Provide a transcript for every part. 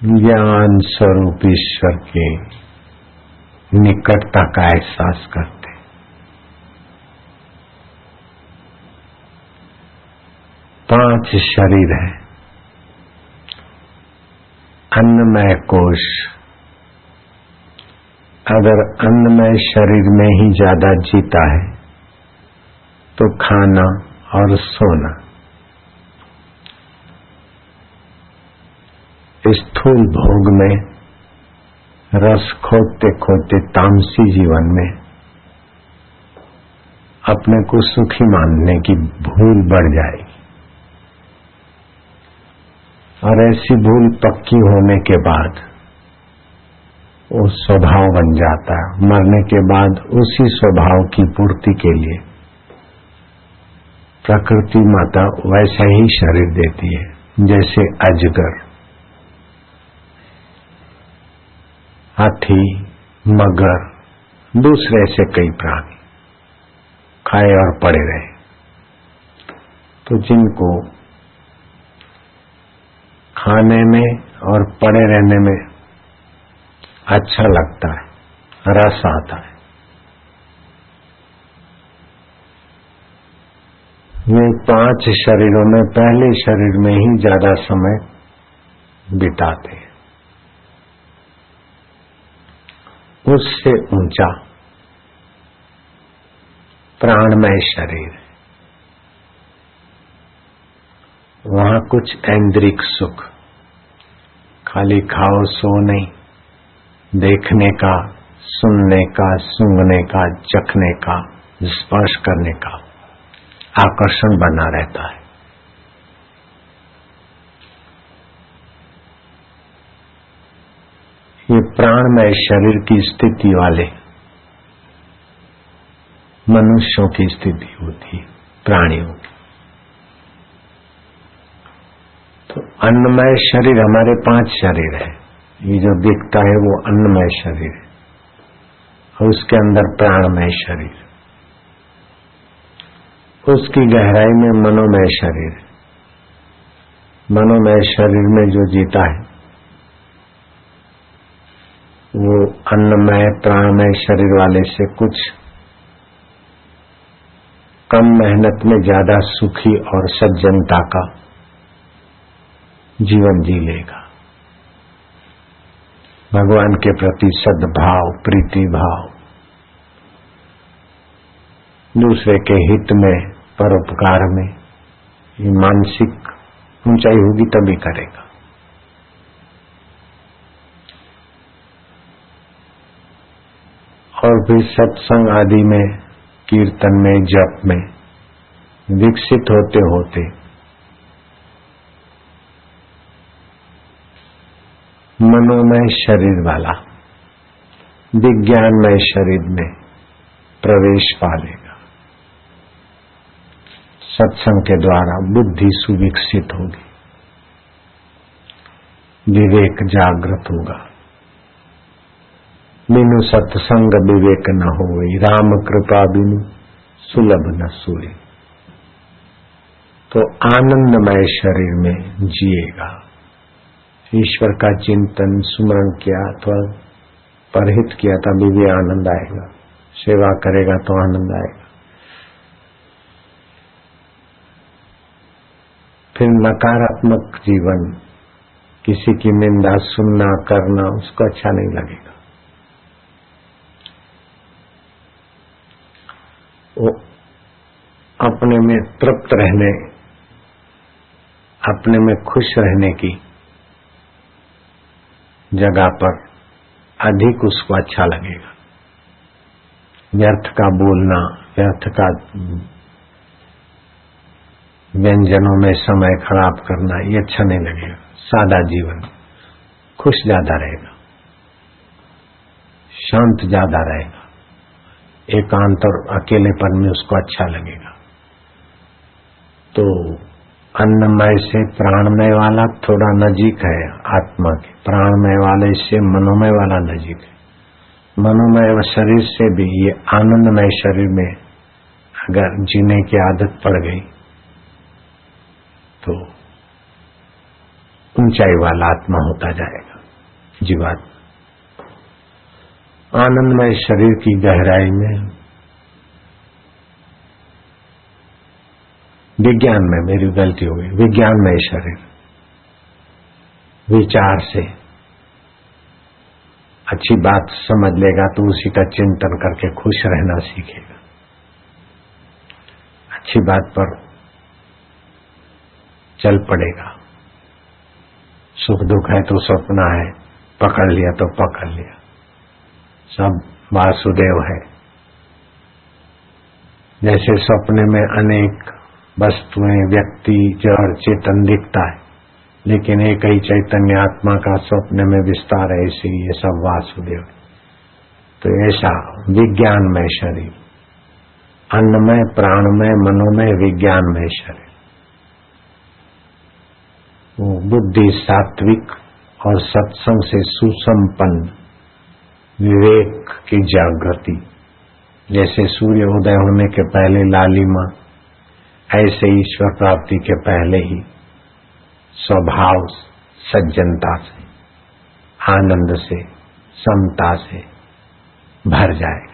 ज्ञान स्वरूप ईश्वर के निकटता का एहसास करते पाँच शरीर है। अन्नमय कोश अगर अन्नमय शरीर में ही ज़्यादा जीता है तो खाना और सोना। स्थूल भोग में, रस खोदते खोदते तामसी जीवन में, अपने को सुखी मानने की भूल बढ़ जाएगी और ऐसी भूल पक्की होने के बाद, वो स्वभाव बन जाता है। मरने के बाद उसी स्वभाव की पूर्ति के लिए, प्रकृति माता वैसा ही शरीर देती है, जैसे अजगर। हाथी, मगर, दूसरे से कई प्राणी, खाए और पड़े रहे। तो जिनको खाने में और पड़े रहने में अच्छा लगता है, रस आता है। वे पाँच शरीरों में पहले शरीर में ही ज़्यादा समय बिताते हैं। उससे ऊँचा। प्राणमय शरीर। वहाँ कुछ ऐन्द्रिक सुख। खाली खाओ, सो नहीं। देखने का, सुनने का, सूंघने का, चखने का, स्पर्श करने का आकर्षण बना रहता है। ये प्राणमय शरीर की स्थिति वाले मनुष्यों की स्थिति होती है, प्राणियों की। तो अन्नमय शरीर हमारे पाँच शरीर है। ये जो दिखता है वो अन्नमय शरीर है और उसके अंदर प्राणमय शरीर। उसकी गहराई में मनोमय शरीर मनोमय शरीर में जो जीता है वो अन्नमय, प्राणमय शरीर वाले से कुछ कम मेहनत में ज़्यादा सुखी और सज्जनता का जीवन जी लेगा। भगवान के प्रति सद्भाव, प्रीति भाव, दूसरे के हित में, परोपकार में मानसिक ऊंचाई होगी तभी करेगा। और फिर सत्संग आदि में, कीर्तन में, जप में, विकसित होते होते। मनोमय शरीर वाला, विज्ञानमय शरीर में प्रवेश पा लेगा सत्संग के द्वारा बुद्धि सुविकसित होगी। विवेक जागृत होगा। बिनु सत्संग विवेक न हो राम कृपा बिनु सुलभ न सोए तो आनंदमय शरीर में जिएगा। ईश्वर का चिंतन, सुमरण किया अथवा परहित किया तभी भी आनंद आएगा। सेवा करेगा तो आनंद आएगा। फिर नकारात्मक जीवन, किसी की निंदा सुनना, करना, उसको अच्छा नहीं लगेगा। वो अपने में तृप्त रहने, अपने में खुश रहने की जगह पर अधिक उसको अच्छा लगेगा। व्यर्थ का बोलना, व्यर्थ का व्यंजनों में समय खराब करना, ये अच्छा नहीं लगेगा। सादा जीवन, खुश ज़्यादा रहेगा। शांत ज़्यादा रहेगा। एकांत और अकेलेपन में उसको अच्छा लगेगा। तो अन्नमय से प्राणमय वाला थोड़ा नजीक है आत्मा के। प्राणमय वाले से मनोमय वाला नजीक है। मनोमय शरीर से भी, ये आनंदमय शरीर में अगर जीने की आदत पड़ गई तो ऊंचाई वाला आत्मा होता जाएगा जीवात आनंदमय शरीर की गहराई में, विज्ञान में, मेरी गलती हो गई विज्ञान में शरीर, विचार से। अच्छी बात समझ लेगा तो उसी का चिंतन करके खुश रहना सीखेगा। अच्छी बात पर चल पड़ेगा। सुख दुख है तो सपना है, पकड़ लिया तो पकड़ लिया। सब वासुदेव है। जैसे सपने में अनेक वस्तुएँ, व्यक्ति, जड़, चेतन दिखता है, लेकिन एक ही चैतन्य आत्मा का स्वप्न में विस्तार है इसी ये सब वासुदेव तो ऐसा विज्ञान विज्ञानमय शरीर, अन्नमय, प्राणमय, मनोमय विज्ञानमय शरीर। वो बुद्धि सात्विक और सत्संग से सुसंपन्न विवेक की जागृति। जैसे सूर्य उदय होने के पहले लालिमा ऐसे ईश्वर प्राप्ति के पहले ही स्वभाव सज्जनता से, आनंद से, समता से भर जाएगा।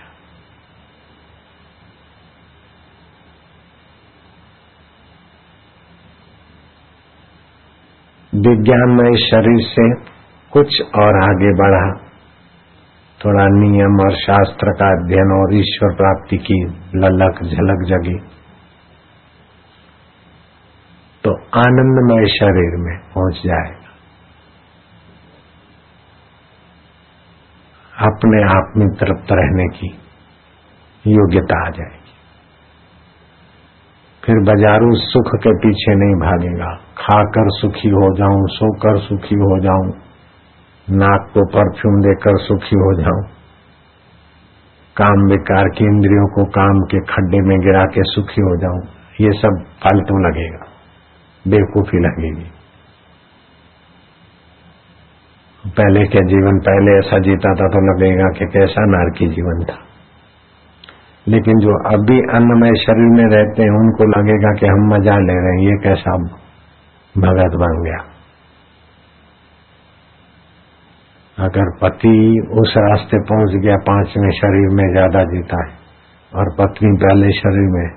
विज्ञानमय शरीर से कुछ और आगे बढ़ा। थोड़ा नियम और शास्त्र का अध्ययन और ईश्वर प्राप्ति की ललक झलक जगी। तो आनंदमय शरीर में पहुँच जाएगा अपने आप में तृप्त रहने की योग्यता आ जाएगी। फिर बाजारू सुख के पीछे नहीं भागेगा। खाकर सुखी हो जाऊँ, सोकर सुखी हो जाऊँ। नाक को परफ्यूम देकर सुखी हो जाऊँ। काम विकार की इंद्रियों को काम के खड्डे में गिरा के सुखी हो जाऊँ। ये सब फालतू लगेगा। बेवकूफ़ी लगेगी। पहले के जीवन पहले ऐसा जीता था तो लगेगा कि कैसा नारकी जीवन था। लेकिन जो अभी अन्नमय शरीर में रहते हैं, उनको लगेगा कि हम मज़ा ले रहे हैं। ये कैसा भगत बन गया। अगर पति उस रास्ते पहुँच गया पाँचवें शरीर में ज़्यादा जीता है, और पत्नी पहले शरीर में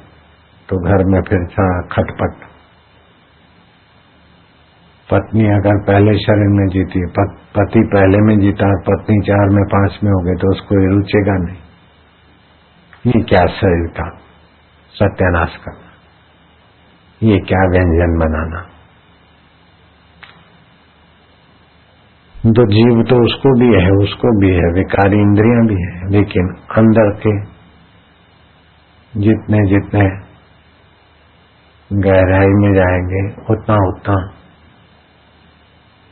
तो घर में फिर खटपट। पत्नी अगर पहले शरीर में जीती है पति पहले में जीता, और पत्नी चार में पाँच में हो गई तो उसको ये रुचेगा नहीं। ये क्या शरीर का सत्यानाश करना? ये क्या व्यंजन बनाना? तो जीव तो उसको भी है, उसको भी है, विकारी इंद्रियाँ भी है, लेकिन अंदर के जितने जितने गहराई में जाएँगे, उतना उतना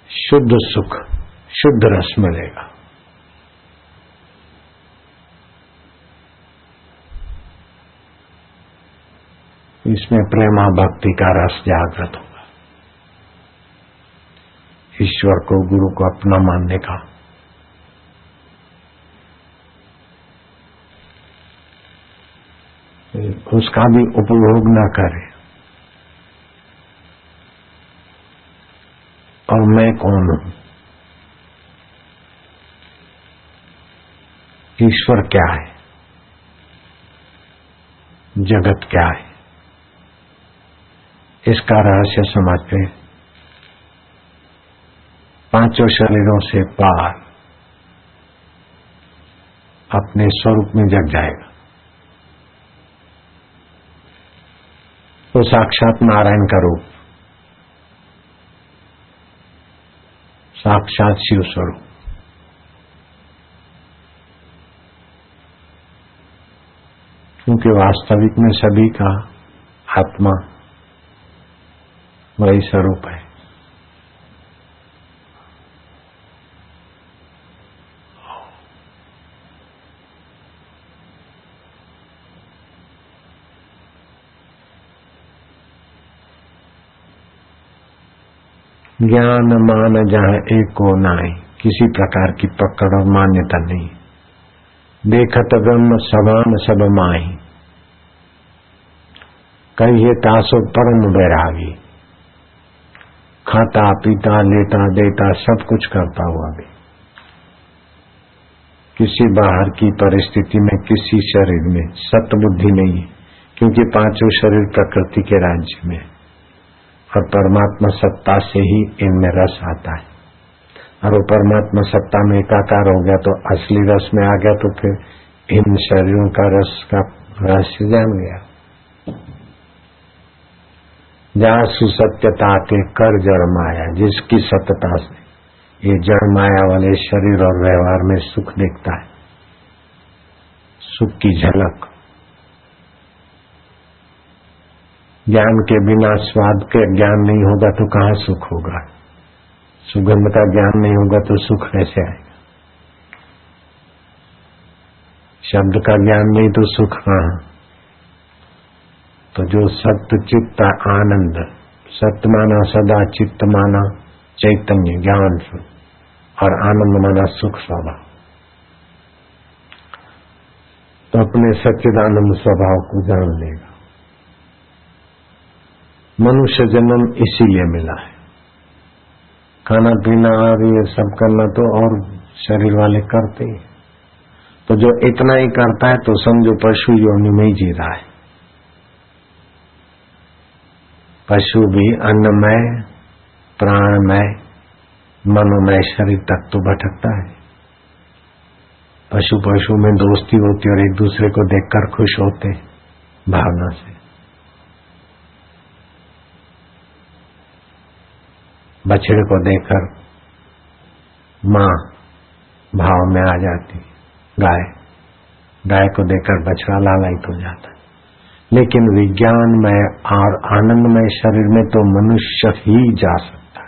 शुद्ध सुख, शुद्ध रस मिलेगा। इसमें प्रेमा भक्ति का रस जागृत होगा। ईश्वर को, गुरु को अपना मानने का। उसका भी उपभोग न करे। और मैं कौन हूँ? ईश्वर क्या है? जगत क्या है? इसका रहस्य समझ पे पाँचों शरीरों से पार अपने स्वरूप में जग जाएगा। तो साक्षात नारायण का रूप, साक्षात शिव स्वरूप। क्योंकि वास्तविक में सभी का आत्मा वही स्वरूप है। ज्ञान मान जहाँ एक नाई, किसी प्रकार की पकड़ और मान्यता नहीं। देखत ब्रह्म समान सब माही कहिए तासो परम बैरागी खाता, पीता, लेता, देता, सब कुछ करता हुआ भी। किसी बाहर की परिस्थिति में, किसी शरीर में सत बुद्धि नहीं है क्योंकि पाँचों शरीर प्रकृति के राज्य में। और परमात्मा सत्ता से ही इनमें रस आता है। और वो परमात्मा सत्ता में एकाकार हो गया तो असली रस में आ गया तो फिर इन शरीरों का रस का रहस्य जान गया। जहाँ सुसत्यता के कर जड़ माया जिसकी सत्यता से ये जड़ माया वाले शरीर और व्यवहार में सुख देखता है। सुख की झलक। ज्ञान के बिना स्वाद के ज्ञान नहीं होगा तो कहाँ सुख होगा? सुगंध का ज्ञान नहीं होगा तो सुख कैसे आएगा? शब्द का ज्ञान नहीं तो सुख कहाँ? तो जो सत्य चित्त आनंद, सत्य माना सदा चित्त माना चैतन्य, ज्ञान और आनंद माना सुख स्वभाव। तो अपने सच्चिदानंद स्वभाव को जान लेगा। मनुष्य जन्म इसीलिए मिला है। खाना पीना और ये सब करना तो और शरीर वाले करते ही तो जो इतना ही करता है तो समझो पशु योनि में ही जी रहा है। पशु भी अन्नमय, प्राणमय, मनोमय शरीर तक तो भटकता है। पशु पशु में दोस्ती होती है और एक दूसरे को देखकर खुश होते भावना से। बछड़े को देखकर माँ भाव में आ जाती। गाय। गाय को देखकर बछड़ा लालायित हो जाता। है लेकिन विज्ञानमय और आनंदमय शरीर में तो मनुष्य ही जा सकता है।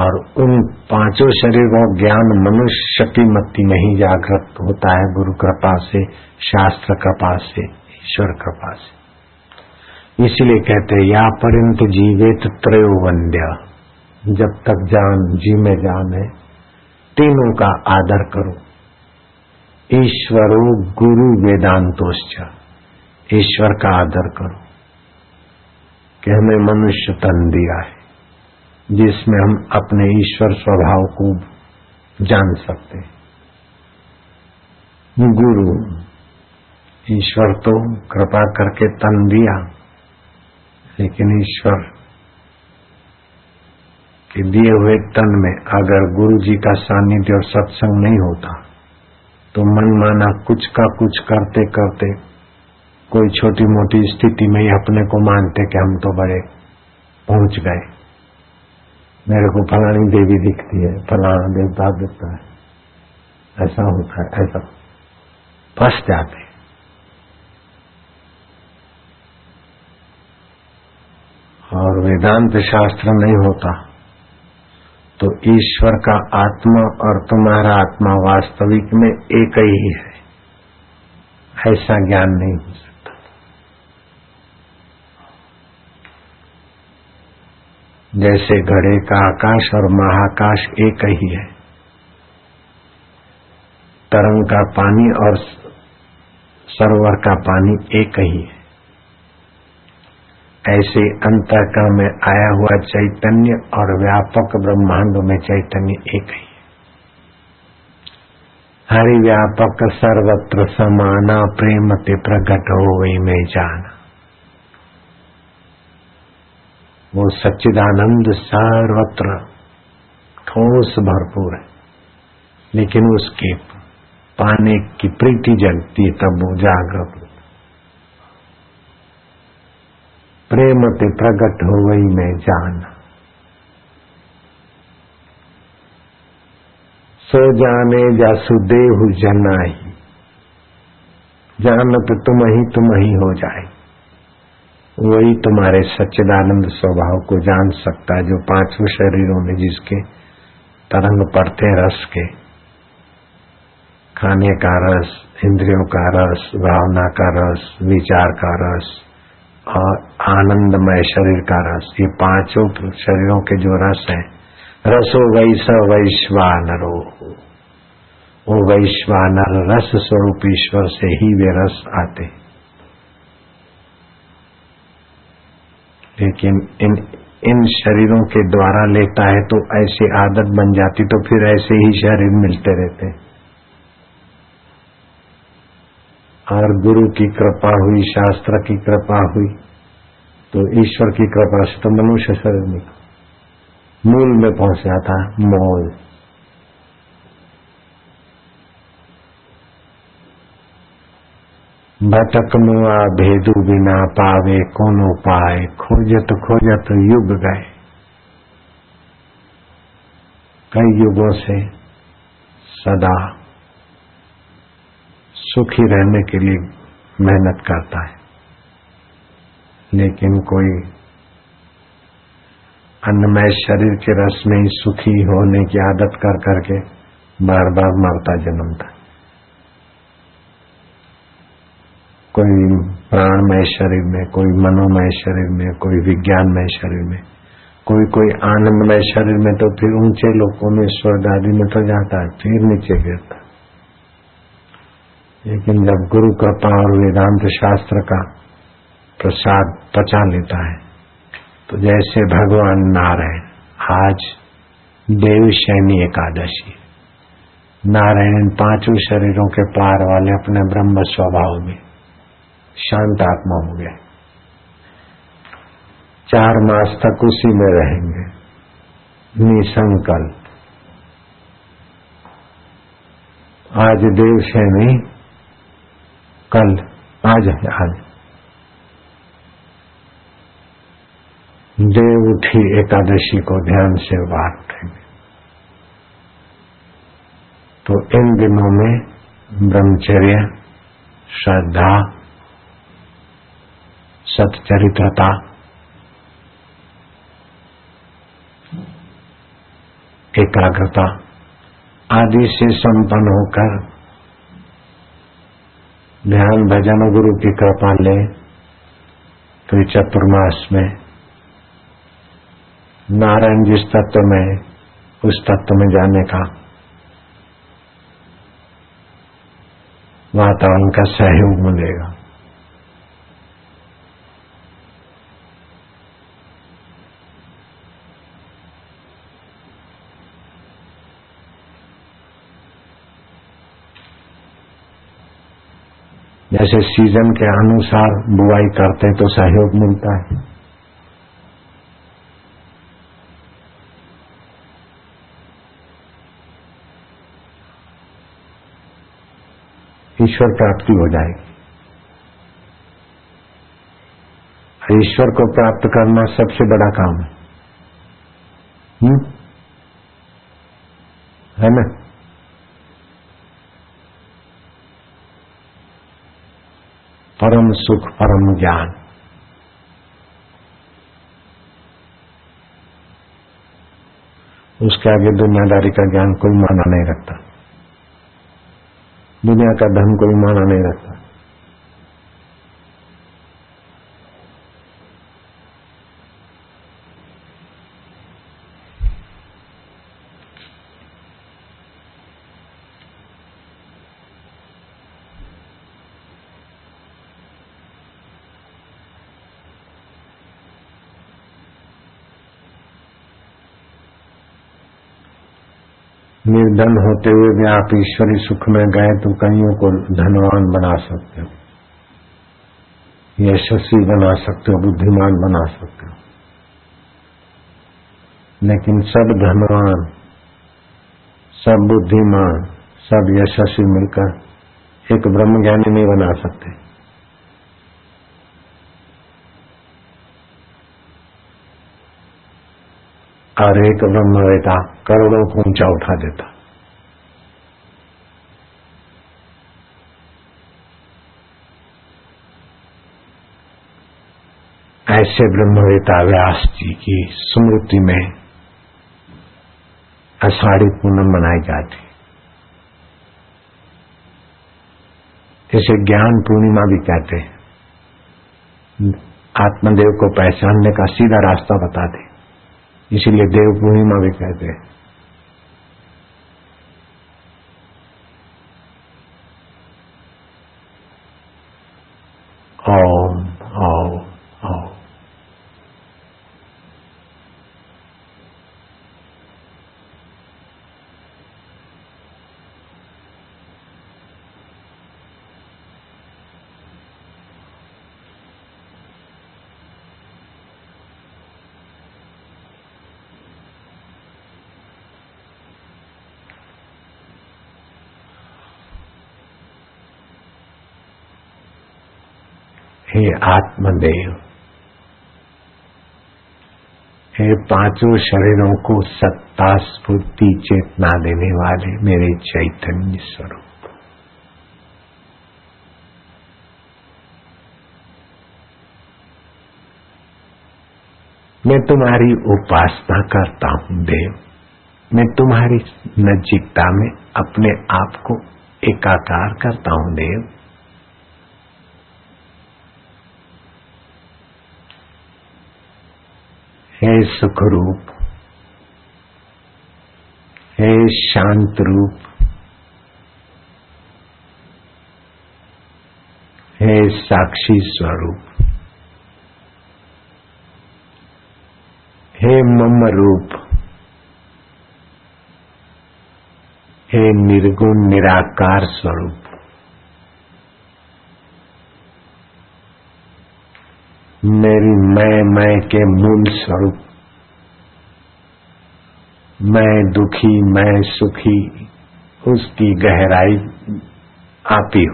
और उन पाँचों शरीरों ज्ञान मनुष्य की मत्ती में ही जागृत होता है, गुरु कृपा से, शास्त्र कृपा से, ईश्वर कृपा से। इसलिए कहते हैं या परिंत जीवित त्रयो वंद्य जब तक जान, जी में जान है, तीनों का आदर करो। ईश्वरो गुरु वेदांतोश्च। ईश्वर का आदर करो। कि हमें मनुष्य तन दिया है, जिसमें हम अपने ईश्वर स्वभाव को जान सकते गुरु, ईश्वर तो कृपा करके तन दिया। लेकिन ईश्वर के दिए हुए तन में अगर गुरु जी का सानिध्य और सत्संग नहीं होता तो मन माना कुछ का कुछ करते करते कोई छोटी मोटी स्थिति में ही अपने को मानते कि हम तो बड़े पहुँच गए। मेरे को फलानी देवी दिखती है, फलाना देवता दिखता है। ऐसा होता है, ऐसा फंस जाते और वेदांत शास्त्र नहीं होता। तो ईश्वर का आत्मा और तुम्हारा आत्मा वास्तविक में एक ही है। ऐसा ज्ञान नहीं हो सकता। जैसे घड़े का आकाश और महाकाश एक ही है। तरंग का पानी और सरोवर का पानी एक ही है। ऐसे अंतकरण में आया हुआ चैतन्य और व्यापक ब्रह्मांड में चैतन्य एक ही। हरि व्यापक सर्वत्र समाना प्रेम ते प्रकट हो गई में जाना। वो सच्चिदानंद सर्वत्र ठोस भरपूर है। लेकिन उसके पाने की प्रीति जगती है, तब वो जागृत प्रेम ते प्रकट हो गई मैं जान। सो जाने जासुदेव जनाई। जानत तुम ही तुम ही हो जाए। वही तुम्हारे सच्चिदानंद स्वभाव को जान सकता है, जो पाँचों शरीरों में जिसके तरंग पड़ते रस के खाने का रस, इंद्रियों का रस, भावना का रस, विचार का रस और आनंदमय शरीर का रस। ये पाँचों शरीरों के जो रस है, रसो वैस वैश्वानरो। वो वैश्वानर रस स्वरूप ईश्वर से ही वे रस आते। लेकिन इन इन शरीरों के द्वारा लेता है तो ऐसी आदत बन जाती तो फिर ऐसे ही शरीर मिलते रहते। और गुरु की कृपा हुई, शास्त्र की कृपा हुई। तो ईश्वर की कृपा से तो मनुष्य शरीर में मूल में पहुँच जाता है, मोल। भटक मुआ भेदु बिना पावे, कौन उपाय? खोजत खोजत युग गए। कई युगों से सदा सुखी रहने के लिए मेहनत करता है। लेकिन कोई अन्नमय शरीर के रस में ही सुखी होने की आदत कर करके बार बार मरता जन्मता कोई प्राणमय शरीर में, कोई मनोमय शरीर में, कोई विज्ञानमय शरीर में, कोई कोई आनंदमय शरीर में तो फिर ऊँचे लोगों में, स्वर्ग आदि में तो जाता है, फिर नीचे गिरता। लेकिन जब गुरु कृपा और वेदांत शास्त्र का प्रसाद पचा लेता है। तो जैसे भगवान नारायण, आज देवशैनी एकादशी। नारायण पाँचों शरीरों के पार वाले अपने ब्रह्म स्वभाव में शांत आत्मा हो गए चार मास तक उसी में रहेंगे। निसंकल्प। आज देव सैनी कल आज है आज। देव उठी एकादशी को ध्यान से बांटेंगे तो इन दिनों में ब्रह्मचर्य, श्रद्धा, सच्चरित्रता, एकाग्रता आदि से संपन्न होकर ध्यान भजन गुरु की कृपा ले तो चतुर्मास में नारायण जिस तत्व में, उस तत्व में जाने का। वातावरण का सहयोग मिलेगा। जैसे सीज़न के अनुसार बुआई करते हैं तो सहयोग मिलता है। ईश्वर प्राप्ति हो जाएगी। ईश्वर को प्राप्त करना सबसे बड़ा काम है। हुँ? है ना? परम सुख, परम ज्ञान। उसके आगे दुनियादारी का ज्ञान कोई माना नहीं रखता। दुनिया का धन कोई माना नहीं रखता निर्धन होते हुए भी आप ईश्वरी सुख में गए तो कईयों को धनवान बना सकते हो। यशस्वी बना सकते हो, बुद्धिमान बना सकते हो। लेकिन सब धनवान, सब बुद्धिमान, सब यशस्वी मिलकर एक ब्रह्म ज्ञानी नहीं बना सकते। और एक ब्रह्मवेता करोड़ों को ऊँचा उठा देता। ऐसे ब्रह्मवेता व्यास जी की स्मृति में अषाढ़ी पूनम मनाई जाती इसे ज्ञान पूर्णिमा भी कहते हैं। आत्मदेव को पहचानने का सीधा रास्ता बताते इसीलिए देव पूर्णिमा भी कहते हैं ओम ओम ओम हे आत्मदेव, हे पाँचों शरीरों को सत्ता, स्फूर्ति, चेतना देने वाले मेरे चैतन्य स्वरूप। मैं तुम्हारी उपासना करता हूँ, देव। मैं तुम्हारी नजीकता में अपने आप को एकाकार करता हूँ, देव। हे सुख रूप हे शांत रूप हे साक्षी स्वरूप। हे मम रूप हे निर्गुण निराकार स्वरूप। मेरी मैं मैं के मूल स्वरूप। मैं दुखी, मैं सुखी, उसकी गहराई आप ही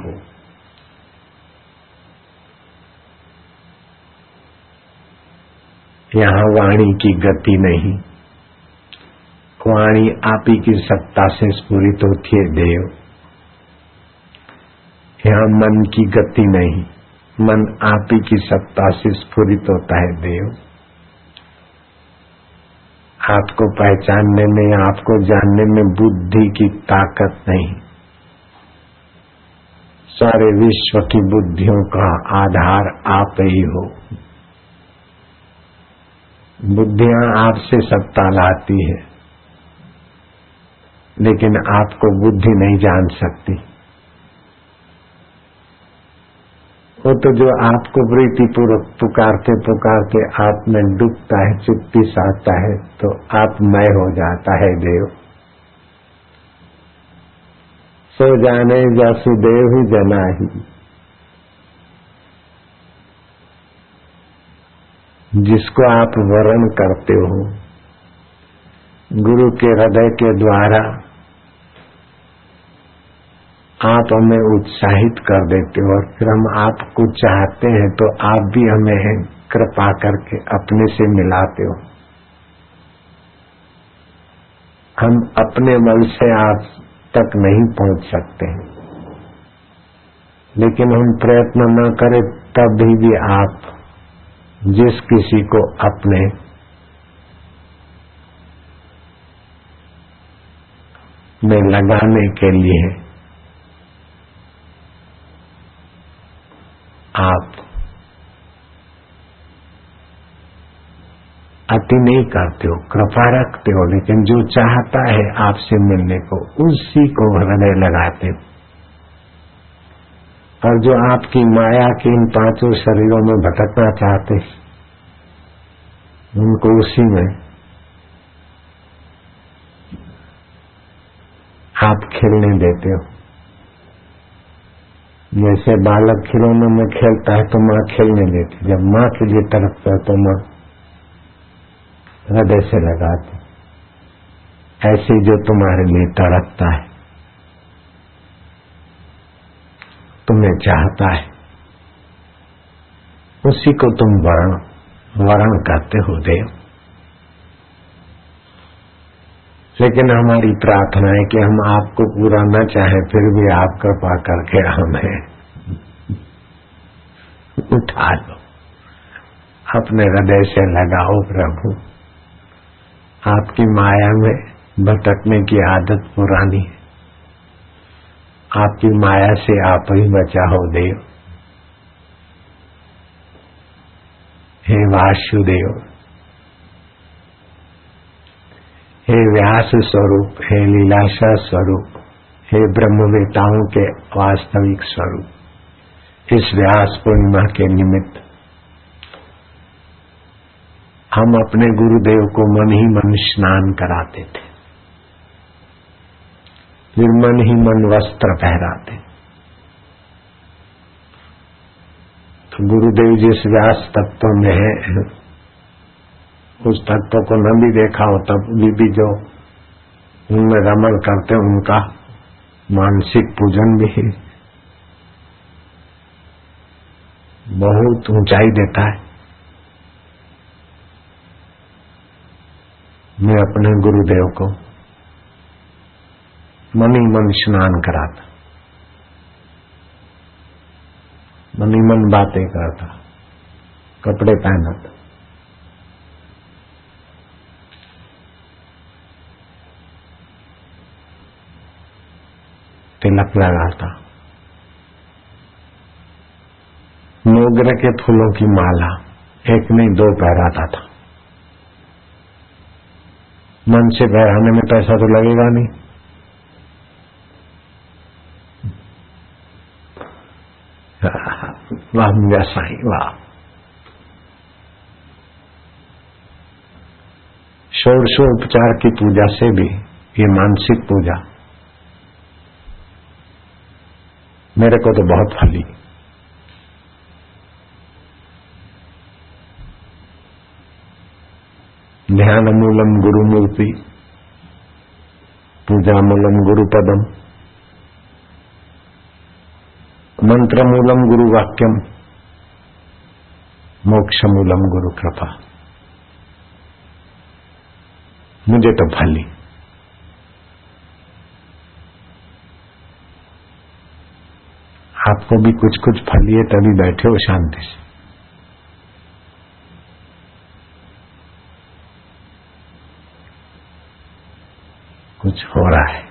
यहाँ वाणी की गति नहीं। वाणी आप की सत्ता से स्फूरित होती है, देव। यहाँ मन की गति नहीं। मन आप ही की सत्ता से स्फुरित होता है, देव। आपको पहचानने में, आपको जानने में बुद्धि की ताकत नहीं। सारे विश्व की बुद्धियों का आधार आप ही हो। बुद्धियाँ आपसे सत्ता लाती है, लेकिन आपको बुद्धि नहीं जान सकती। वो तो जो आपको प्रीति पूर्वक पुकारते पुकारते आप में डूबता है चुप्पी साता है तो आप मय हो जाता है देव। सो जाने जासुदेव ही जना ही जिसको आप वरण करते हो, गुरु के हृदय के द्वारा आप हमें उत्साहित कर देते हो और फिर हम आपको चाहते हैं तो आप भी हमें कृपा करके अपने से मिलाते हो। हम अपने बल से आप तक नहीं पहुँच सकते लेकिन हम प्रयत्न न करें, तभी भी आप जिस किसी को अपने में लगाने के लिए आप अति नहीं करते हो, कृपा रखते हो, लेकिन जो चाहता है आपसे मिलने को, उसी को हृदय लगाते हो। और जो आपकी माया के इन पाँचों शरीरों में भटकना चाहते उनको उसी में आप खेलने देते हो। जैसे बालक खिलौने में खेलता है तो माँ खेलने देती जब माँ के लिए तरफता है तो माँ हृदय से लगाती ऐसे जो तुम्हारे लिए तड़पता है, तुम्हें चाहता है, उसी को तुम वरण वरण करते हो, देव। लेकिन हमारी प्रार्थना है कि हम आपको पूरा न चाहे, फिर भी आप कृपा करके हमें उठा लो। अपने हृदय से लगाओ प्रभु। आपकी माया में, भटकने की आदत पुरानी है। आपकी माया से आप ही बचाओ देव। हे वासुदेव हे व्यास स्वरूप, हे लीलाशा स्वरूप, हे ब्रह्मवेताओं के वास्तविक स्वरूप, इस व्यास पूर्णिमा के निमित्त। हम अपने गुरुदेव को मन ही मन स्नान कराते थे। फिर मन ही मन वस्त्र पहराते। तो गुरुदेव जिस व्यास तत्व में है उस तत्व को न भी देखा हो तब भी, भी जो उनमें रमन करते उनका मानसिक पूजन भी बहुत ऊंचाई देता है। मैं अपने गुरुदेव को मनी मन स्नान कराता। मनी मन बातें करता। कपड़े पहनता। तिलक लगाता मोगरे के फूलों की माला एक नहीं दो पहराता था। मन से पहराने में पैसा तो लगेगा नहीं। वाह मेरा साई वाह। षोडशोपचार की पूजा से भी ये मानसिक पूजा मेरे को तो बहुत फली ध्यान मूलम गुरु मूर्ति पूजा मूलम गुरु पदम मंत्र मूलम गुरु वाक्यम मोक्ष मूलम गुरु कृपा मुझे तो फली आपको भी कुछ कुछ फलिए तभी बैठे हो शांति से। कुछ हो रहा है।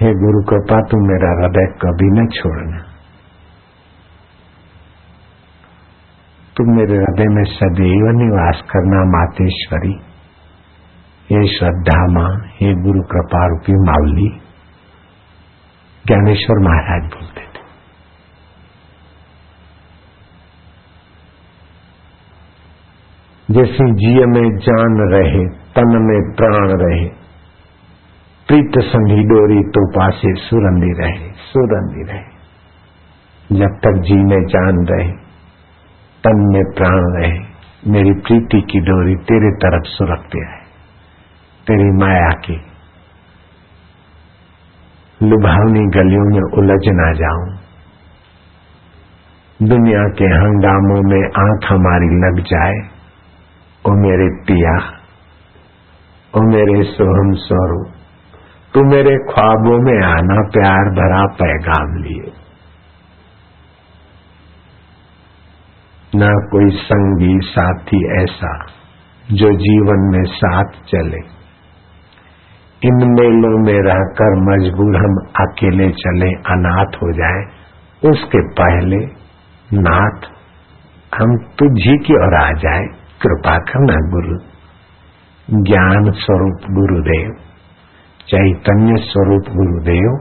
हे गुरु कृपा तू मेरा हृदय कभी न छोड़ना। तुम मेरे हृदय में सदैव निवास करना मातेश्वरी। हे श्रद्धा माँ हे गुरु कृपा रूपी मावली ज्ञानेश्वर महाराज बोलते थे। जैसे जीव में जान रहे, तन में प्राण रहे, प्रीत संगी डोरी तो पासे सुरंदी रहे सुरंदी रहे। जब तक जी में जान रहे तन में प्राण रहे। मेरी प्रीति की डोरी तेरे तरफ़ सुरखते है। तेरी माया की लुभावनी गलियों में उलझ ना जाऊँ। दुनिया के हंगामों में आँख हमारी लग जाए। ओ मेरे पिया, ओ मेरे सोहम स्वरूप तू मेरे ख्वाबों में आना प्यार भरा पैगाम लिए न कोई संगी साथी ऐसा जो जीवन में साथ चले। इन मेलों में रहकर मजबूर हम अकेले चले, अनाथ हो जाए, उसके पहले नाथ, हम तुझी की ओर आ जाए, कृपा करना गुरु। ज्ञान स्वरूप गुरुदेव, चैतन्य स्वरूप गुरुदेव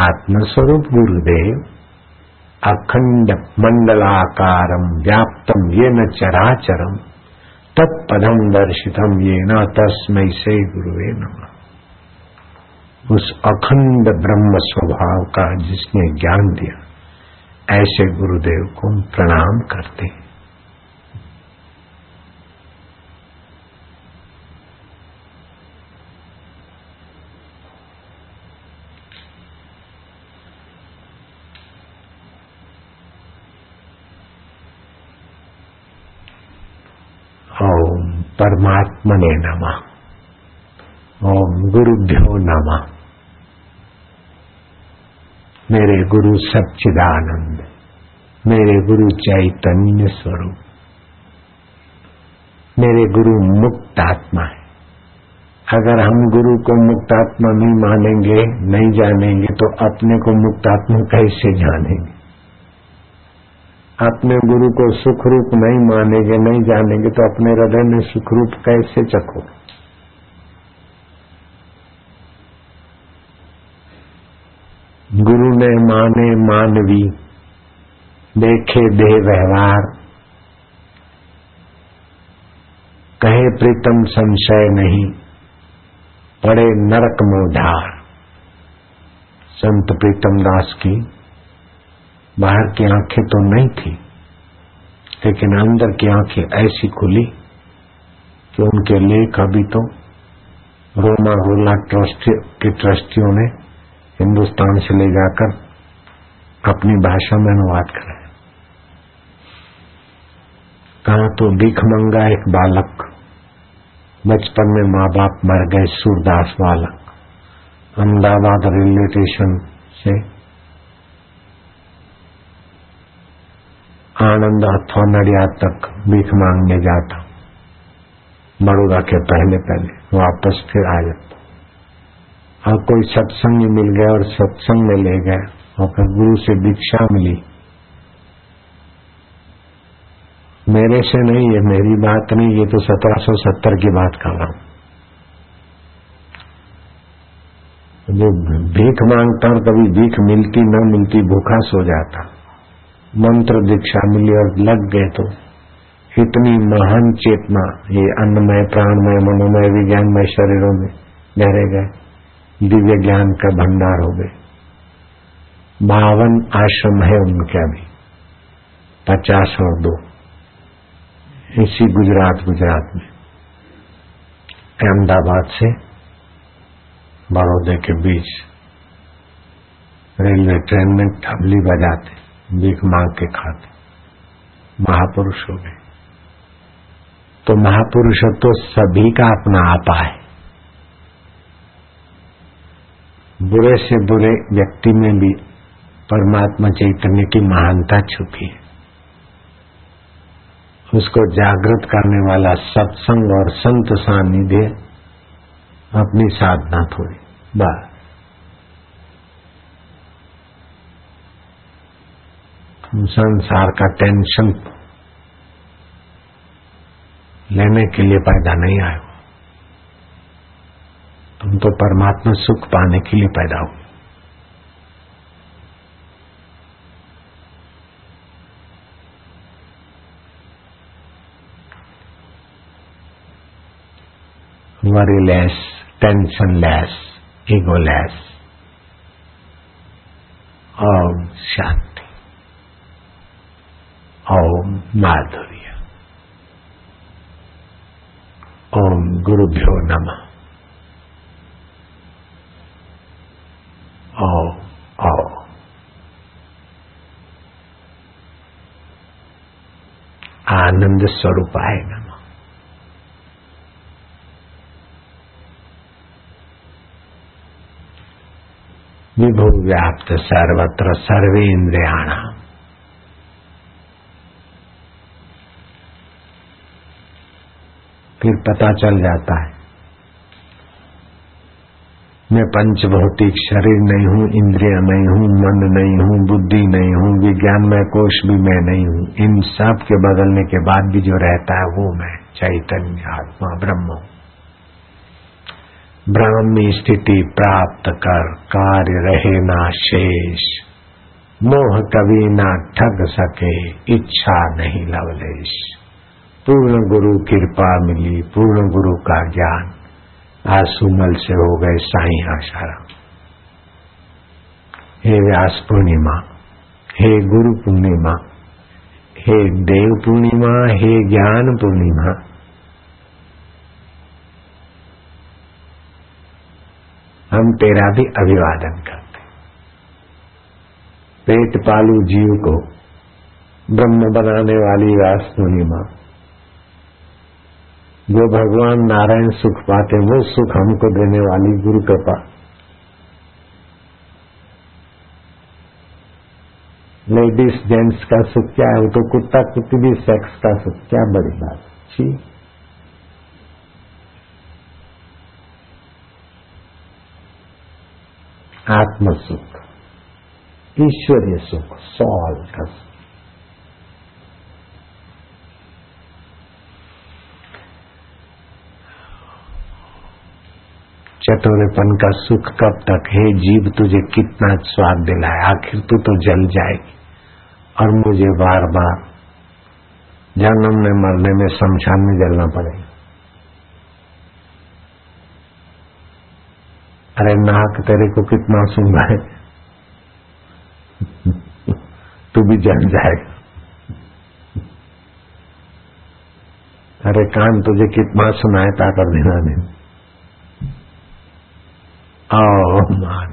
आत्मस्वरूप गुरुदेव अखंड मंडलाकारम व्याप्तम ये न चराचरम तत्पदम दर्शितम ये न तस्मय से गुरुवे नम। उस अखंड ब्रह्म स्वभाव का जिसने ज्ञान दिया, ऐसे गुरुदेव को प्रणाम करते हैं। परमात्मने नमः। ओम गुरुभ्यो नमः। मेरे गुरु सच्चिदानंद, मेरे गुरु चैतन्य स्वरूप, मेरे गुरु मुक्त आत्मा है। अगर हम गुरु को मुक्त आत्मा नहीं मानेंगे, नहीं जानेंगे तो अपने को मुक्त आत्मा कैसे जानेंगे? अपने गुरु को सुख रूप नहीं मानेंगे, नहीं जानेंगे तो अपने हृदय में सुख रूप कैसे चखो? गुरु ने माने मानवी, देखे देह व्यवहार। कहे प्रीतम संशय नहीं, पड़े नरक मोधार संत प्रीतम दास की बाहर की आँखें तो नहीं थी, लेकिन अंदर की आँखें ऐसी खुली कि उनके लेख अभी तो रोमा रोला ट्रस्ट, के ट्रस्टियों ने हिंदुस्तान से ले जाकर अपनी भाषा में अनुवाद कराया। कहा तो भीख मंगा एक बालक, बचपन में माँ बाप मर गए सूरदास बालक। अहमदाबाद रेलवे स्टेशन से आनंद अथवा नडिया तक भीख मांगने जाता। बड़ोदा के पहले पहले, वापस फिर आ जाता और कोई सत्संग मिल गया और सत्संग में ले गए और फिर गुरु से दीक्षा मिली। मेरे से नहीं, ये मेरी बात नहीं, ये तो सत्रह सौ सत्तर की बात कर रहा हूँ जो भीख माँगता और कभी भीख मिलती न मिलती, भूखा सो जाता। मंत्र दीक्षा मिली और लग गए तो इतनी महान चेतना, ये अन्नमय, प्राणमय, मनोमय, विज्ञानमय शरीरों में गहरे गए। दिव्य ज्ञान का भंडार हो गए। बावन आश्रम है उनके अभी। पचास और दो। इसी गुजरात गुजरात में। अहमदाबाद से बड़ौदे के बीच रेलवे ट्रेन में ठबली बजाते। भीख मांग के खाते। महापुरुष हो गए। तो महापुरुष तो सभी का अपना आपा है। बुरे से बुरे व्यक्ति में भी परमात्मा चैतन्य की महानता छुपी है। उसको जागृत करने वाला सत्संग और संत सानिध्य अपनी साधना थोड़ी। बस। संसार का टेंशन लेने के लिए पैदा नहीं आए हो तुम तो परमात्मा सुख पाने के लिए पैदा हुए worryless, tensionless, egoless. और शांति ओम माधुर्य ओम गुरुभ्यो नमः। ओ ओ। आनंद स्वरूप आएगा विभु व्याप्त सर्वत्र सर्वे फिर पता चल जाता है। मैं पंच भौतिक शरीर नहीं हूँ, इंद्रिय नहीं हूँ, मन नहीं हूँ, बुद्धि नहीं हूँ, विज्ञान में कोष भी मैं नहीं हूँ। इन सब के बदलने के बाद भी जो रहता है वो मैं, चैतन्य आत्मा, ब्रह्म ब्राह्मी स्थिति प्राप्त कर, कार्य रहे ना शेष। मोह कभी ना ठग सके, इच्छा नहीं लवलेश। पूर्ण गुरु कृपा मिली पूर्ण गुरु का ज्ञान। आसुमल से हो गए साई आशाराम। हे व्यास पूर्णिमा, हे गुरु पूर्णिमा, हे देव पूर्णिमा, हे ज्ञान पूर्णिमा। हम तेरा भी अभिवादन करते पेट पालू जीव को ब्रह्म बनाने वाली व्यास पूर्णिमा जो भगवान नारायण सुख पाते, वो सुख हमको देने वाली गुरु कृपा। लेडीज़ जेंट्स का सुख क्या है? वो तो कुत्ता, कुत्ती भी सेक्स का सुख। क्या बड़ी बात। जी आत्म सुख ईश्वरीय सुख सॉल का सुख। चतुरेपन का सुख कब तक है? जीव तुझे कितना स्वाद दिलाए? आखिर तू तो जल जाएगी। और मुझे बार बार जन्म में, मरने में, शमशान में जलना पड़ेगा। अरे नाक तेरे को कितना सुंगा है। तू भी जल जाएगा। अरे कान तुझे कितना सुनाए ताकर देना नहीं ओ मान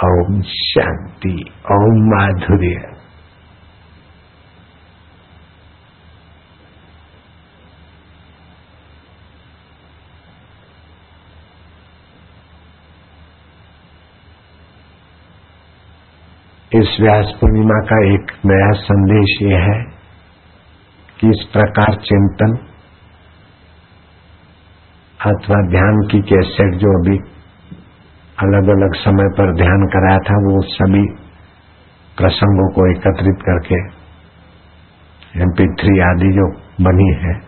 ओम शांति ओम माधुर्य इस व्यास पूर्णिमा का एक नया संदेश ये है कि इस प्रकार चिंतन अथवा ध्यान की कैसेट जो अभी अलग अलग समय पर ध्यान कराया था, वो सभी प्रसंगों को एकत्रित करके एमपी थ्री आदि जो बनी है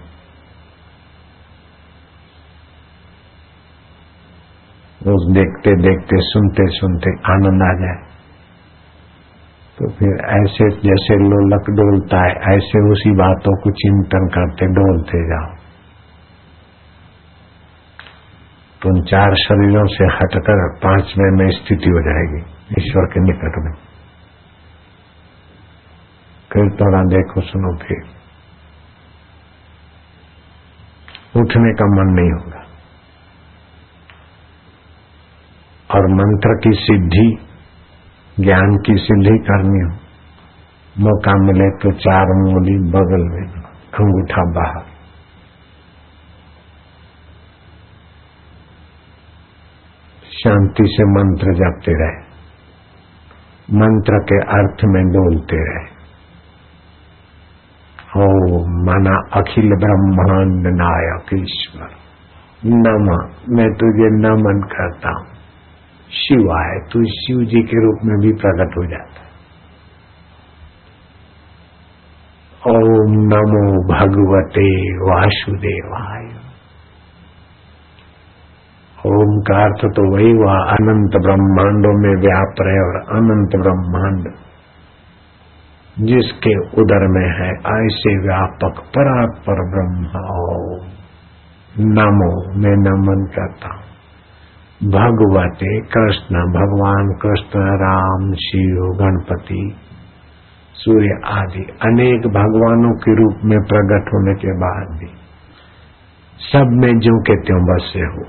उस देखते देखते सुनते सुनते आनंद आ जाए। तो फिर ऐसे जैसे लोलक डोलता है, ऐसे उसी बातों को चिंतन करते डोलते जाओ। तो उन चार शरीरों से हटकर पाँचवें में स्थिति हो जाएगी, ईश्वर के निकट में। कीर्तना देखो, सुनो फिर। उठने का मन नहीं होगा। और मंत्र की सिद्धि ज्ञान की सिद्धि करनी हो। मौका मिले तो चार मूली बगल में अंगूठा बाहर। शांति से मंत्र जपते रहे। मंत्र के अर्थ में डोलते रहे। ओ माना अखिल ब्रह्मांड नायक ईश्वर। नम। मैं तुझे नमन करता हूँ। शिव आए, तू शिव जी के रूप में भी प्रकट हो जाता। है ओम नमो भगवते वासुदेवाय। ओम का अर्थ तो वही हुआ, अनंत ब्रह्मांडों में व्याप रहे और अनंत ब्रह्मांड जिसके उदर में है, ऐसे व्यापक परात्पर ब्रह्म। ओम नमो, मैं नमन करता हूँ। भगवते कृष्ण, भगवान कृष्ण, राम, शिव, गणपति, सूर्य आदि अनेक भगवानों के रूप में प्रकट होने के बाद भी सब में जो के त्यों बसे हो।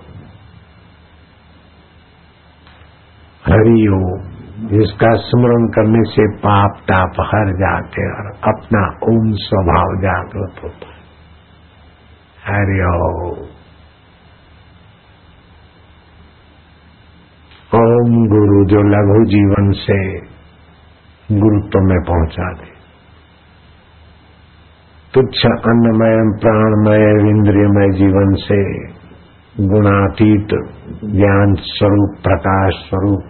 हरिओ जिसका स्मरण करने से पाप ताप हर जाते और अपना ओम स्वभाव जागृत होता है। हरिओ ओम गुरु जो लघु जीवन से गुरुत्व में पहुँचा दे। तुच्छ अन्नमय, प्राणमय, इंद्रियमय जीवन से गुणातीत, ज्ञान स्वरूप, प्रकाश स्वरूप,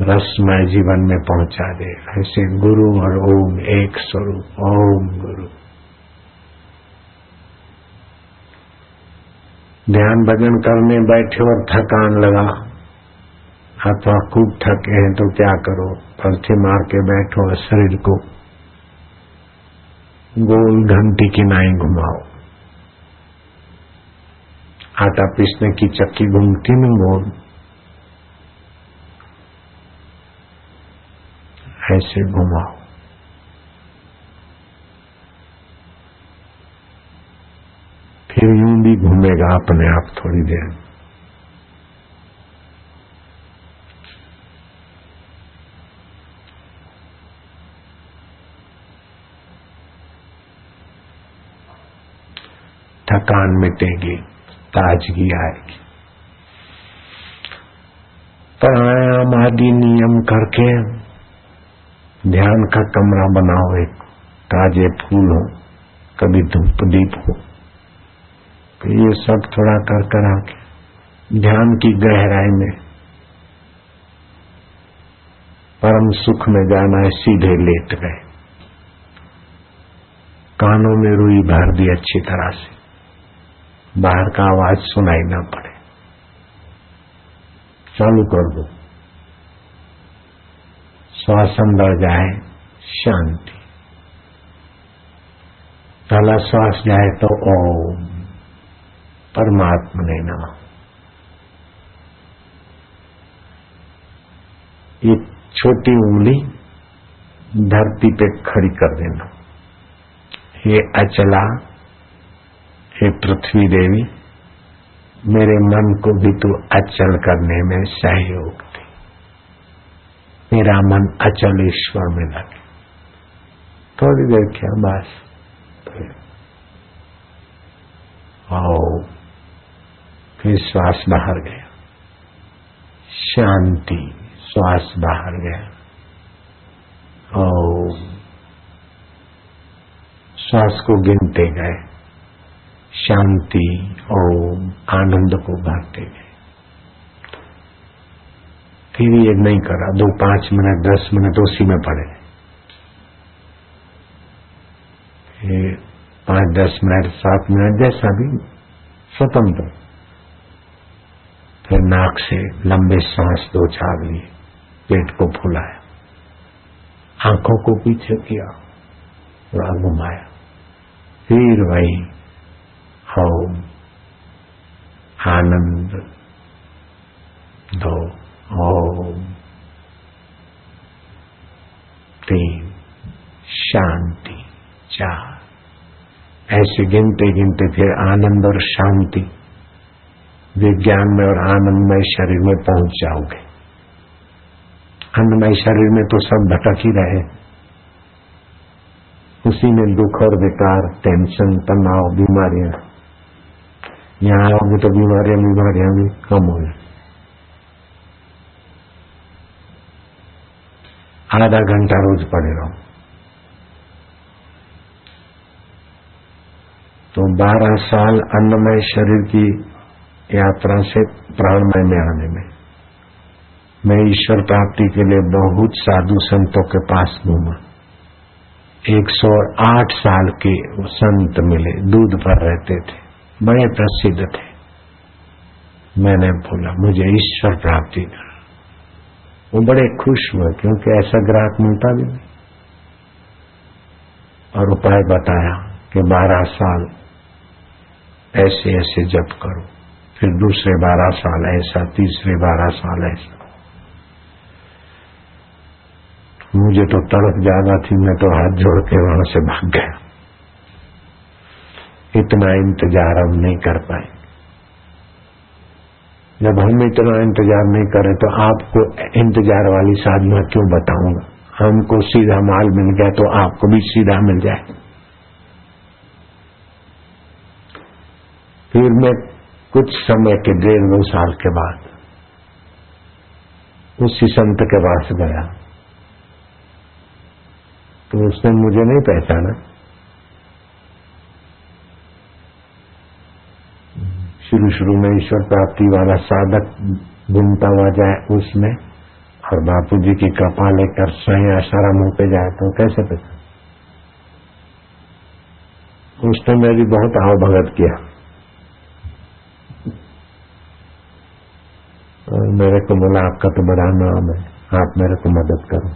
रसमय जीवन में पहुँचा दे। ऐसे गुरु और ओम एक स्वरूप, ओम गुरु। ध्यान भजन करने बैठे और थकान लगा। अथवा खूब थके हैं तो क्या करो? पलथी मार के बैठो, शरीर को गोल घंटी की नाई घुमाओ। आटा पीसने की चक्की घूमती न गोल ऐसे घुमाओ। फिर यूँ भी घूमेगा अपने आप थोड़ी देर। थकान मिटेगी, ताजगी आएगी। प्राणायाम आदि नियम करके ध्यान का कमरा बनाओ एक, ताजे फूल हो, कभी धूप दीप हो। तो ये सब थोड़ा कर कर आके ध्यान की गहराई में परम सुख में जाना है, सीधे लेट गए। कानों में रुई भर दी अच्छी तरह से। बाहर का आवाज़ सुनाई ना पड़े। चालू कर दो। श्वास अंदर जाए, शांति। पहला श्वास जाए तो ओम परमात्मा ने नम। ये छोटी उंगली धरती पे खड़ी कर देना। ये अचला हे पृथ्वी देवी, मेरे मन को भी तू अचल करने में सहयोग दे। मेरा मन अचल ईश्वर में लगे। थोड़ी देर क्या बस। आओ, फिर श्वास बाहर गया। शांति, श्वास बाहर गया। और श्वास को गिनते गए। शांति और आनंद को भरते गए फिर ये नहीं करा, दो पाँच मिनट, दस मिनट उसी में पड़े। पाँच, दस मिनट, सात मिनट जैसा भी स्वतंत्र। फिर नाक से लंबे सांस दो चार लिए, पेट को फुलाया। आँखों को पीछे किया थोड़ा घुमाया। फिर वही ओम आनंद, दो, ओम, तीन, शांति, चार। ऐसे गिनते गिनते फिर आनंद और शांति विज्ञान में और आनंदमय शरीर में पहुँच जाओगे। आनंदमय शरीर में तो सब भटक ही रहे। उसी में दुख और विकार, टेंशन, तनाव, बीमारियाँ यहाँ आओगे तो बीमारियाँ बीमारियाँ भी कम हो जाए आधा घंटा रोज पड़े रहो। तो बारह साल अन्नमय शरीर की यात्रा से प्राणमय में आने में। मैं ईश्वर प्राप्ति के लिए बहुत साधु संतों के पास घूमा। एक सौ आठ साल के संत मिले, दूध पर रहते थे। बड़े प्रसिद्ध थे। मैंने बोला, मुझे ईश्वर प्राप्ति कर वो बड़े खुश हुए, क्योंकि ऐसा ग्राहक मिलता भी नहीं। और उपाय बताया कि बारह साल ऐसे ऐसे जप करो, फिर दूसरे बारह साल ऐसा, तीसरे बारह साल ऐसा। मुझे तो तड़प ज़्यादा थी, मैं तो हाथ जोड़ के वहाँ से भाग गया। इतना इंतज़ार हम नहीं कर पाए। जब हम इतना इंतज़ार नहीं करें तो आपको इंतज़ार वाली साधना क्यों बताऊँगा? हमको सीधा माल मिल गया तो आपको भी सीधा मिल जाए। फिर मैं कुछ समय के, डेढ़ दो साल के बाद, उसी संत के पास गया। तो उसने मुझे नहीं पहचाना। शुरू शुरू में ईश्वर प्राप्ति वाला साधक घूमता हुआ जाए उसमें, और बापू जी की कृपा लेकर स्वयं मुँह पे जाए तो कैसे पहचान उसने मेरी बहुत आवभगत किया। और मेरे को बोला, आपका तो बड़ा नाम है, आप मेरे को मदद करो।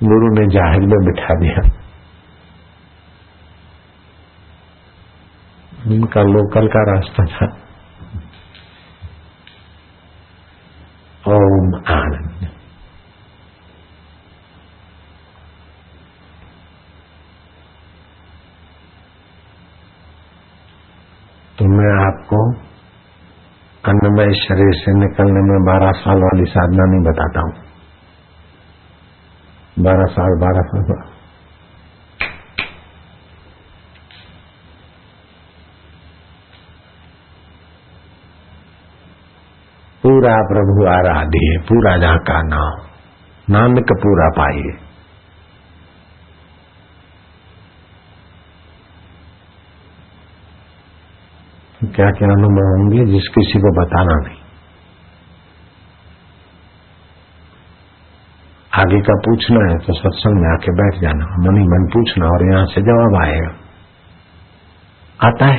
गुरु ने जहाज़ में बिठा दिया। उनका लोकल का रास्ता था। ओम आनंद। तो मैं आपको अन्नमय शरीर से निकलने में बारह साल वाली साधना नहीं बताता हूँ। बारह साल बारह साल। पूरा प्रभु आराध्य पूरा जहाँ का नाम, नानक पूरा पाइए क्या क्या अनुभव होंगे जिस किसी को बताना नहीं। आगे का पूछना है तो सत्संग में आके बैठ जाना, मनी मन पूछना और यहाँ से जवाब आएगा। आता है?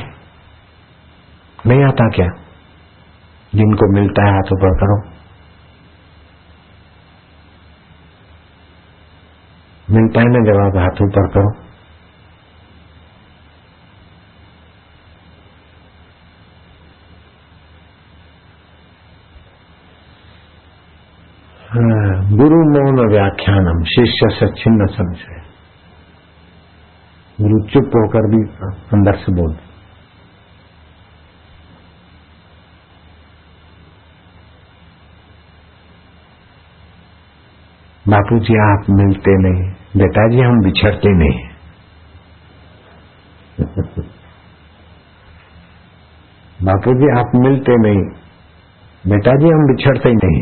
नहीं आता क्या? जिनको मिलता है हाथों पर करो। मिलता है ना, जवाब हाथों पर करो। गुरु मौन व्याख्यानम, शिष्य से छिन्न संशय। गुरु चुप होकर भी अंदर से बोल बापू जी आप मिलते नहीं। बेटा जी हम बिछड़ते नहीं। बापू जी आप मिलते नहीं। बेटा जी हम बिछड़ते नहीं।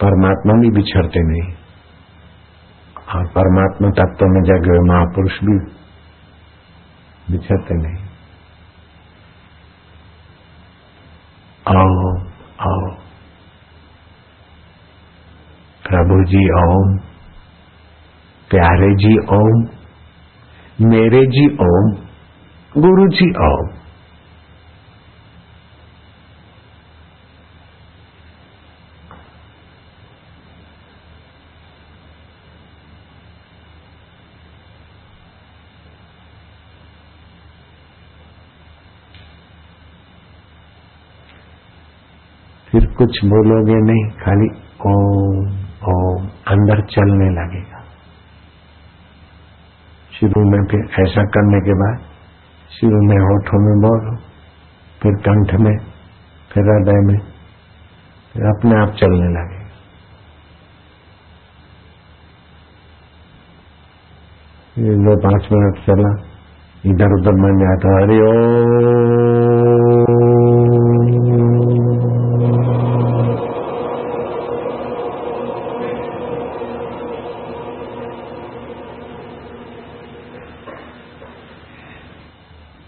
परमात्मा भी बिछड़ते नहीं। और परमात्मा तत्व में जगे हुए महापुरुष भी बिछड़ते नहीं। आओ आओ। प्रभु जी ओम, प्यारे जी ओम, मेरे जी ओम, गुरु जी ओम फिर कुछ बोलोगे नहीं, खाली ओम ओम, अंदर चलने लगेगा। शुरू में फिर ऐसा करने के बाद, शुरू में होठों में बोलो, फिर कंठ में, फिर हृदय में, फिर अपने आप चलने लगेगा। दो पाँच मिनट चला इधर उधर मन जाता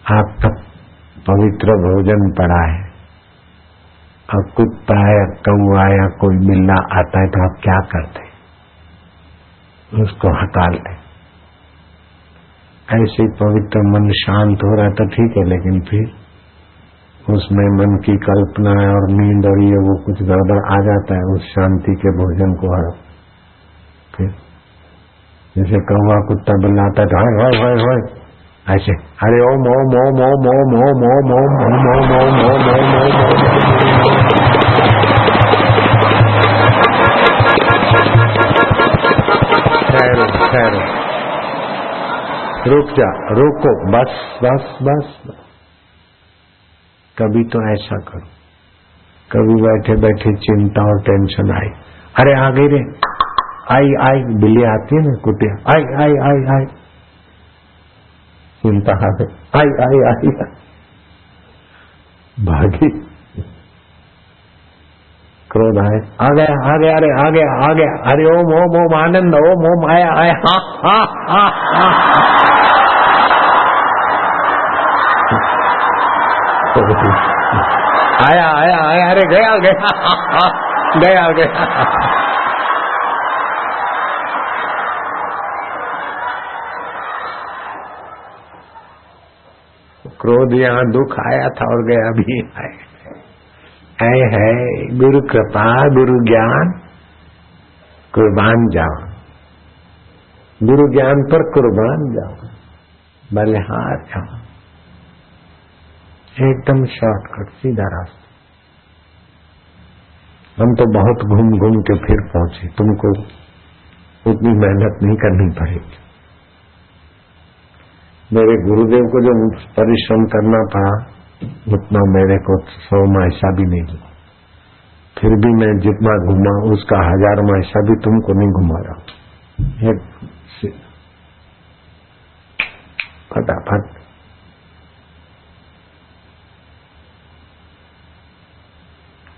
हरि आपका पवित्र भोजन पड़ा है। और कुत्ता या कौआ या कोई बिल्ला आता है तो आप क्या करते उसको हटाते ऐसे पवित्र मन शांत हो रहा तो ठीक है, लेकिन फिर उसमें मन की कल्पना और नींद और ये वो कुछ गड़बड़ आ जाता है, उस शांति के भोजन को हर फिर जैसे कौआ कुत्ता बिल्ला आता है तो हाय हाय हाय। ऐसे अरे ओम ओम ओम ओम ओम ओम ओम ओम ओम ओम ओम ओम ओम ठहरो रुक जा रोको बस बस बस कभी तो ऐसा करो कभी बैठे बैठे चिंता और टेंशन आई अरे आ गई रे आई आई बिल्ली आती है ना कुटिया आई आई आई आई चिंता है। आई आई आई। भागी। क्रोध आए। आ गया आ गया, अरे, आ गया आ गया। अरे, ओम ओम ओम, आनंद, ओम ओम, आया आया। हा हा हा हा। आया आया आया। अरे, गया गया। गया गया। क्रोध, यहाँ दुख आया था और गया भी है है, गुरु कृपा, गुरु ज्ञान, कुर्बान जाओ। गुरु ज्ञान पर कुर्बान जाओ। बलिहार जाओ। एकदम शॉर्टकट सीधा रास्ता। हम तो बहुत घूम घूम के फिर पहुँचे। तुमको उतनी मेहनत नहीं करनी पड़ेगी। मेरे गुरुदेव को जो परिश्रम करना पड़ा उतना मेरे को सौ ऐसा भी नहीं हुआ फिर भी मैं जितना घुमा, उसका हज़ार ऐसा भी तुमको नहीं घुमा रहा फटाफट।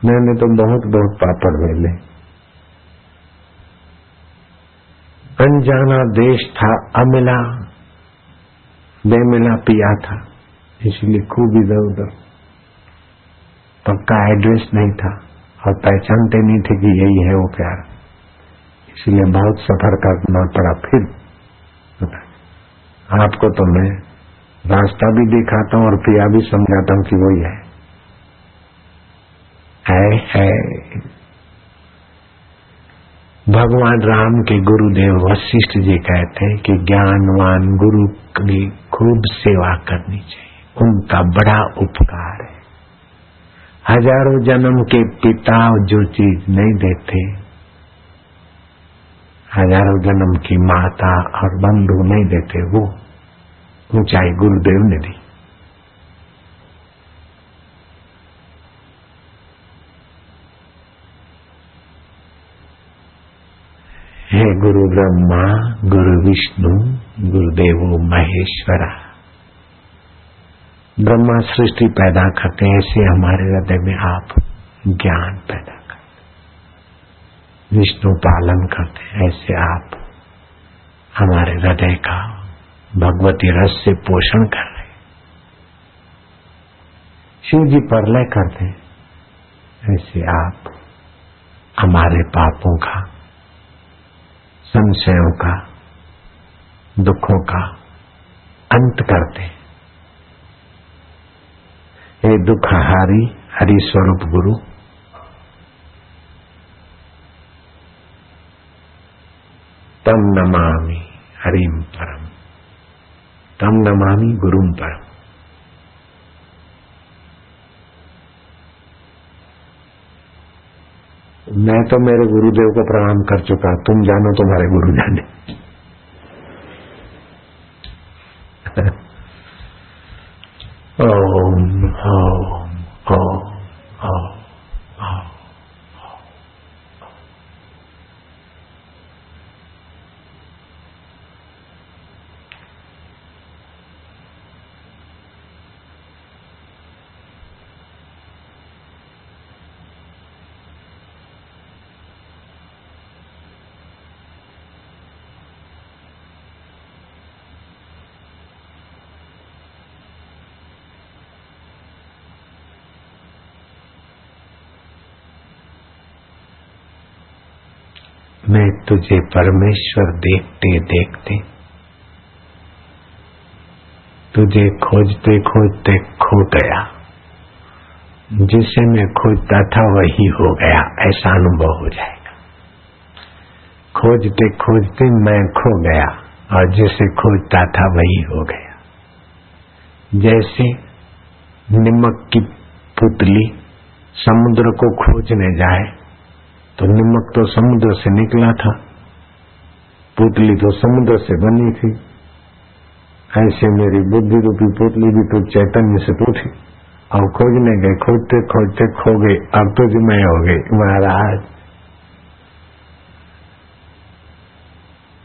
मैंने तो बहुत बहुत पापड़ वेले अनजाना देश था, अमिला। बेमिला पिया था। इसलिए खूब इधर उधर। पक्का एड्रेस नहीं था और पहचानते नहीं थे कि यही है वो प्यार। इसलिए बहुत सफ़र करना पड़ा। फिर आपको तो मैं रास्ता भी दिखाता हूँ और पिया भी समझाता हूँ कि वही है। है है भगवान राम के गुरुदेव वशिष्ठ जी कहते हैं कि ज्ञानवान गुरु की खूब सेवा करनी चाहिए। उनका बड़ा उपकार है। हज़ारों जन्म के पिता जो चीज़ नहीं देते, हज़ारों जन्म की माता और बंधु नहीं देते, वो ऊंचाई गुरुदेव ने दी हे गुरु ब्रह्मा गुरु विष्णु गुरुदेव महेश्वरा ब्रह्मा सृष्टि पैदा करते हैं ऐसे हमारे हृदय में आप ज्ञान पैदा करते विष्णु पालन करते हैं, ऐसे आप हमारे हृदय का भगवती रस से पोषण कर रहे शिव जी प्रलय करते ऐसे आप हमारे पापों का संशयों का, दुखों का अंत करते हे। दुखहारी हरि स्वरूप गुरु, तम नमामि हरिम परम तम नमामि गुरुम परम मैं तो मेरे गुरुदेव को प्रणाम कर चुका, तुम जानो तुम्हारे गुरु जाने ओम ओम ओम ओम मैं तुझे परमेश्वर देखते देखते, तुझे खोजते खोजते खो गया। जिसे मैं खोजता था वही हो गया, ऐसा अनुभव हो जाएगा। खोजते खोजते मैं खो गया, और जिसे खोजता था वही हो गया। जैसे निमक की पुतली समुद्र को खोजने जाए तो निमक तो समुद्र से निकला था। पुतली तो समुद्र से बनी थी। ऐसे मेरी बुद्धि रूपी पुतली भी तो चैतन्य से थी और खोजने गए, खोजते खोजते खो गए। अब तो मैं हो गई महाराज।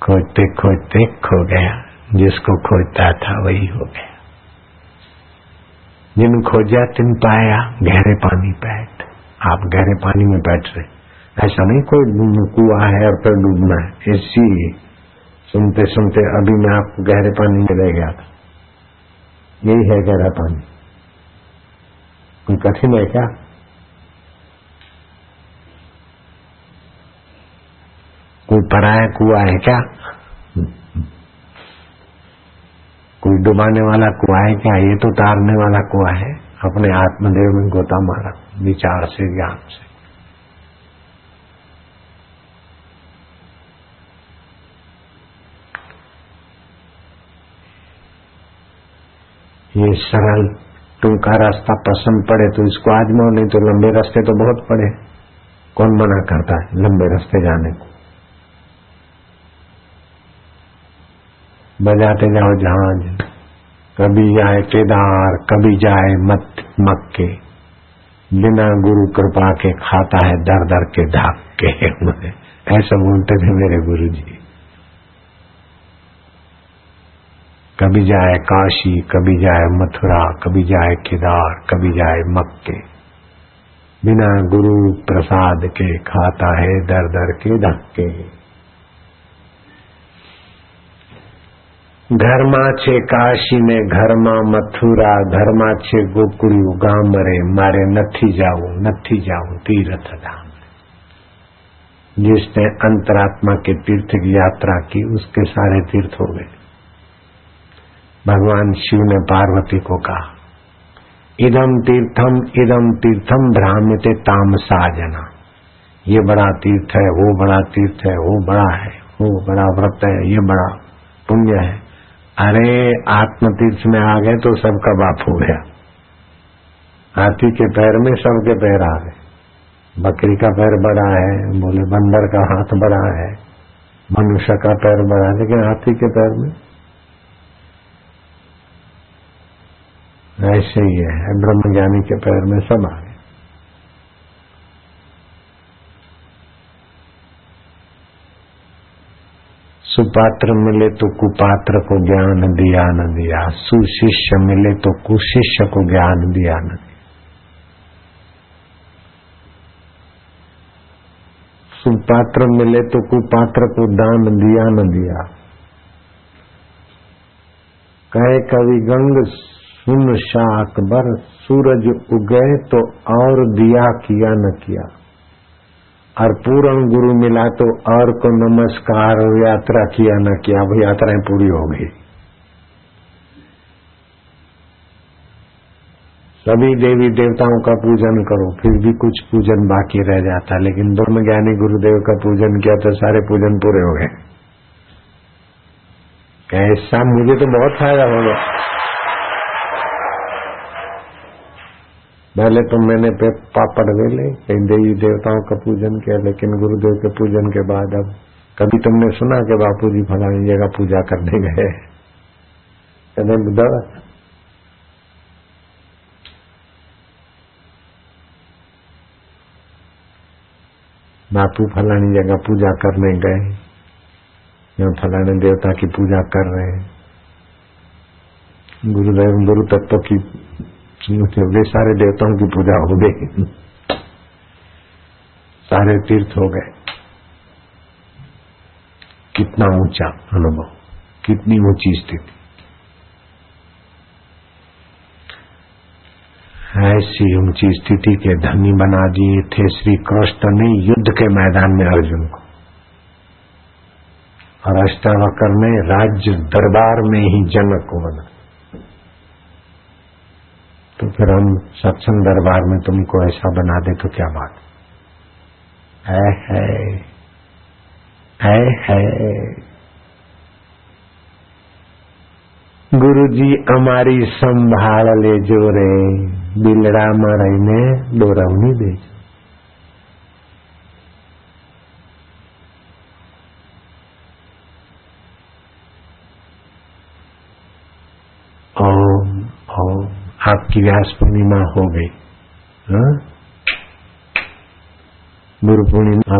खोजते खोजते खो गया। जिसको खोजता था वही हो गया। जिन खोजा, तिन पाया, गहरे पानी बैठ आप गहरे पानी में बैठ रहे। ऐसा नहीं, कोई कुआ है और फिर डूबना है। ऐसी सुनते सुनते अभी मैं आपको गहरे पानी में रह गया था। यही है गहरा पानी। कोई कठिन है क्या? कोई पराया कुआ है क्या? कोई डुबाने वाला कुआ है क्या? ये तो तारने वाला कुआ है। अपने आत्मदेव में गोता मारा विचार से, ज्ञान से। ये सरल टूका रास्ता पसंद पड़े तो इसको आजमाओ नहीं तो लंबे रास्ते तो बहुत पड़े। कौन मना करता है लंबे रास्ते जाने को? बजाते जाओ जहाज़, कभी जाए केदार, कभी जाए मत, मक्के। बिना गुरु कृपा के खाता है दर दर के धाक के। ऐसा बोलते थे मेरे गुरु जी कभी जाए काशी कभी जाए मथुरा कभी जाए केदार कभी जाए मक्के बिना गुरु प्रसाद के खाता है दर दर के धक्के ઘરમાં છે કાશી घर मा मथुरा घर मा છે ગોકુળિયું ગામ રે મારે નથી जाऊं નથી जाऊं तीर्थ धाम जिसने अंतरात्मा के तीर्थ की यात्रा की उसके सारे तीर्थ हो गए भगवान शिव ने पार्वती को कहा इदम तीर्थम इदम तीर्थम भ्राम्यते तामसा जना। ये बड़ा तीर्थ है, वो बड़ा तीर्थ है, वो बड़ा है, वो बड़ा व्रत है, ये बड़ा पुण्य है। अरे आत्म तीर्थ में आ गए तो सबका बाप हो गया। हाथी के पैर में सबके पैर आ गए। बकरी का पैर बड़ा है, बोले बंदर का हाथ बड़ा है, मनुष्य का पैर बड़ा है, लेकिन हाथी के पैर में ऐसे ही है ब्रह्मज्ञानी के पैर में सब आ गए सुपात्र मिले तो कुपात्र को ज्ञान दिया न दिया, सुशिष्य मिले तो कुशिष्य को ज्ञान दिया न दिया। सुपात्र मिले तो कुपात्र को दान दिया न दिया। कहे कवि गंग सुन शाह अकबर सूरज उगे तो और दिया किया न किया। और पूर्ण गुरु मिला तो और को नमस्कार यात्रा किया न किया। वो यात्राएँ पूरी हो गई। सभी देवी देवताओं का पूजन करो, फिर भी कुछ पूजन बाकी रह जाता, लेकिन ब्रह्म ज्ञानी गुरुदेव का पूजन किया तो सारे पूजन पूरे हो गए। कैसा मुझे तो बहुत फ़ायदा हो गया पहले तो मैंने पापड़ वेले कहीं देवी देवताओं का पूजन किया, लेकिन गुरुदेव के पूजन के बाद अब कभी तुमने सुना कि बापू जी फलानी जगह पूजा करने गए? कहते बुद्धा बापू फलानी जगह पूजा करने गए या फलाने देवता की पूजा कर रहे हैं। गुरुदेव गुरु तत्व की वे सारे देवताओं की पूजा हो गई। सारे तीर्थ हो गए। कितना ऊँचा अनुभव, कितनी ऊँची स्थिति। ऐसी ऊँची स्थिति के धनी बना दिए थे श्री कृष्ण ने युद्ध के मैदान में अर्जुन को। और अष्टावकर ने राज्य दरबार में ही जनक को बना। तो फिर हम सत्संग दरबार में तुमको ऐसा बना दे तो क्या बात है है है है गुरु जी हमारी संभाल ले जो रे બિલડામાં રહીને દોરવની દે आपकी व्यास पूर्णिमा हो गई हाँ? गुरु पूर्णिमा